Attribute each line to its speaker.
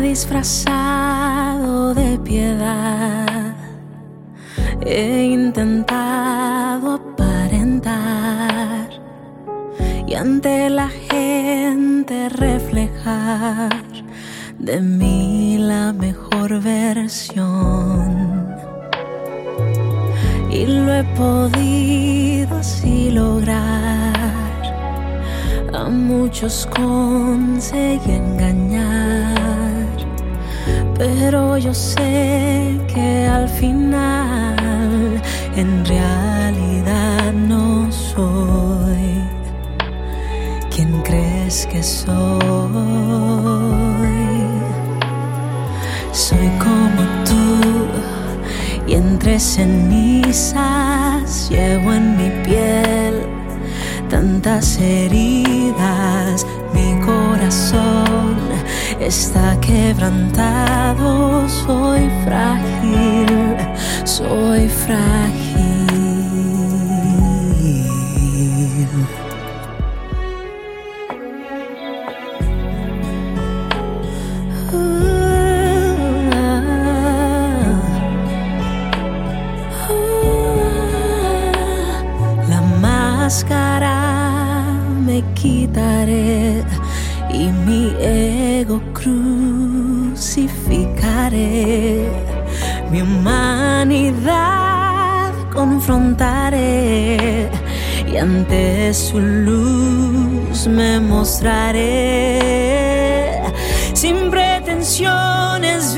Speaker 1: disfrazado de piedad. He intentado aparentar y ante la gente reflejar de mí la mejor versión. Y lo he podido así lograr. A muchos conseguí engañar, pero yo sé que al final en realidad no soy quien crees que soy. Soy como tú y entre cenizas llevo en mi piel tantas heridas. Mi corazón está quebrantado. Soy frágil, soy frágil. La máscara me quitaré y mi ego crucificaré. Mi humanidad confrontaré y ante su luz me mostraré. Sin pretensiones